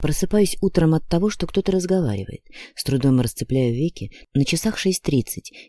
Просыпаюсь утром от того, что кто-то разговаривает. С трудом расцепляю веки. На часах 6.30.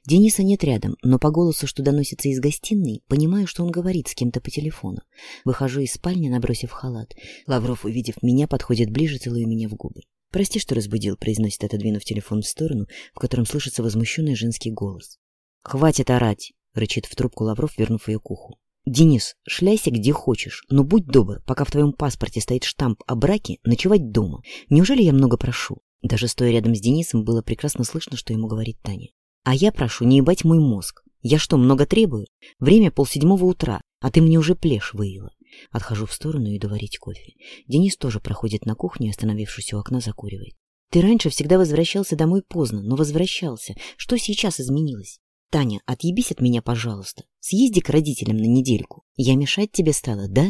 Дениса нет рядом, но по голосу, что доносится из гостиной, понимаю, что он говорит с кем-то по телефону. Выхожу из спальни, набросив халат. Лавров, увидев меня, подходит ближе, целуя меня в губы. «Прости, что разбудил», — произносит, отодвинув телефон в сторону, в котором слышится возмущенный женский голос. «Хватит орать!» — рычит в трубку Лавров, вернув ее к уху. «Денис, шляйся где хочешь, но будь добр, пока в твоем паспорте стоит штамп о браке, ночевать дома. Неужели я много прошу?» Даже стоя рядом с Денисом, было прекрасно слышно, что ему говорит Таня. «А я прошу не ебать мой мозг. Я что, много требую? Время полседьмого утра, а ты мне уже плешь выила». Отхожу в сторону и иду варить кофе. Денис тоже проходит на кухню и, остановившись у окна, закуривает. «Ты раньше всегда возвращался домой поздно, но возвращался. Что сейчас изменилось?» Таня, отъебись от меня, пожалуйста. Съезди к родителям на недельку. Я мешать тебе стала, да?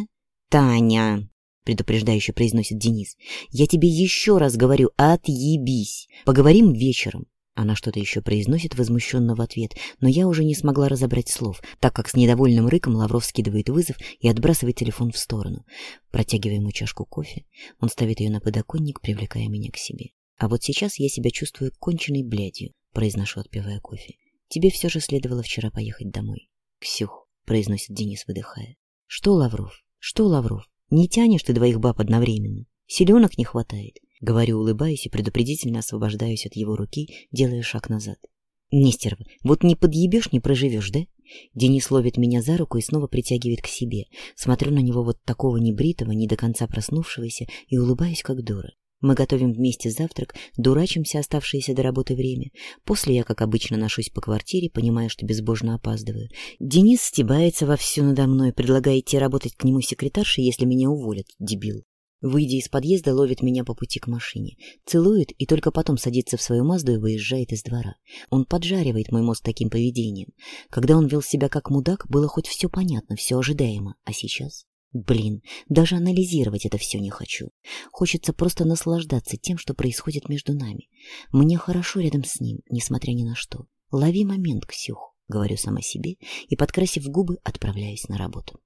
Таня, предупреждающе произносит Денис. Я тебе еще раз говорю, отъебись. Поговорим вечером. Она что-то еще произносит возмущенно в ответ, но я уже не смогла разобрать слов, так как с недовольным рыком Лавров скидывает вызов и отбрасывает телефон в сторону. Протягивая ему чашку кофе, он ставит ее на подоконник, привлекая меня к себе. А вот сейчас я себя чувствую конченной блядью, произношу, отпивая кофе. Тебе все же следовало вчера поехать домой. Ксюх, произносит Денис, выдыхая. Что, Лавров? Что, Лавров? Не тянешь ты двоих баб одновременно. Селенок не хватает. Говорю, улыбаясь и предупредительно освобождаюсь от его руки, делая шаг назад. Нестерова, вот не подъебешь, не проживешь, да? Денис ловит меня за руку и снова притягивает к себе. Смотрю на него вот такого небритого, не до конца проснувшегося и улыбаюсь, как дура. Мы готовим вместе завтрак, дурачимся оставшееся до работы время. После я, как обычно, ношусь по квартире, понимая, что безбожно опаздываю. Денис стебается вовсю надо мной, предлагая идти работать к нему секретаршей, если меня уволят, дебил. Выйдя из подъезда, ловит меня по пути к машине, целует и только потом садится в свою Мазду и выезжает из двора. Он поджаривает мой мозг таким поведением. Когда он вел себя как мудак, было хоть все понятно, все ожидаемо, а сейчас... Блин, даже анализировать это все не хочу. Хочется просто наслаждаться тем, что происходит между нами. Мне хорошо рядом с ним, несмотря ни на что. Лови момент, Ксюх, говорю сама себе и, подкрасив губы, отправляюсь на работу.